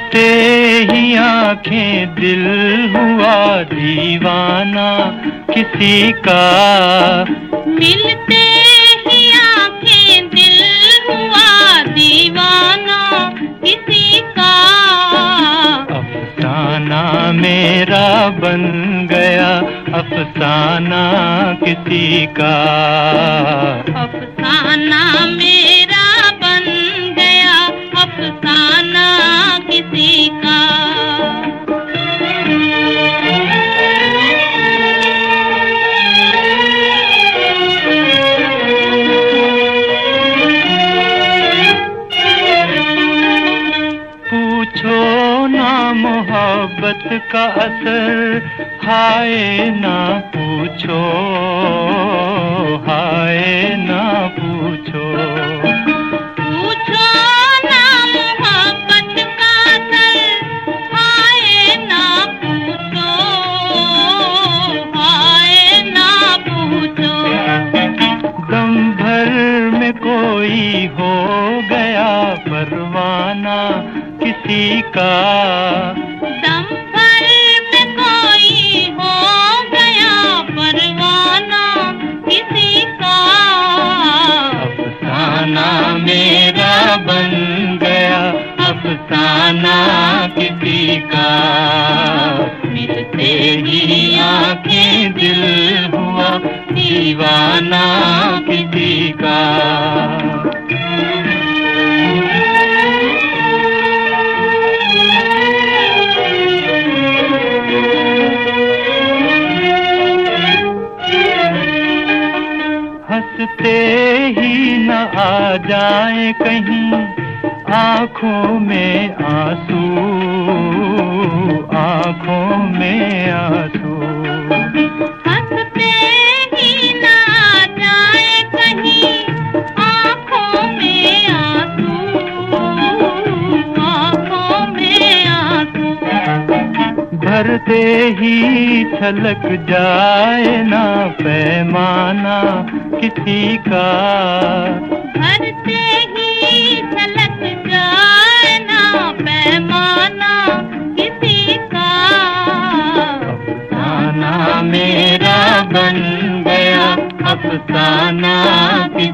मिलते ही आँखें दिल हुआ दीवाना किसी का। मिलते ही आँखें दिल हुआ दीवाना किसी का। अफसाना मेरा बन गया अफसाना किसी का। अफसाना मोहब्बत का असर हाय ना पूछो हाय ना पूछो। पूछो ना मोहब्बत का असर हाय ना पूछो हाय ना पूछो। दम भर में कोई हो गया परवाना किसी का अफसाना किसी का। मिलते ही आँखें दिल हुआ, दीवाना किसी का। हँसते ही न आ जाए कहीं आँखों में आँसू आँखों में आँसू। हँसते ही ना जाए कहीं आँखों में आँसू आँखों में आँसू। भरते ही छलक जाए ना पैमाना किसी का। भरते बन गया अफसाना का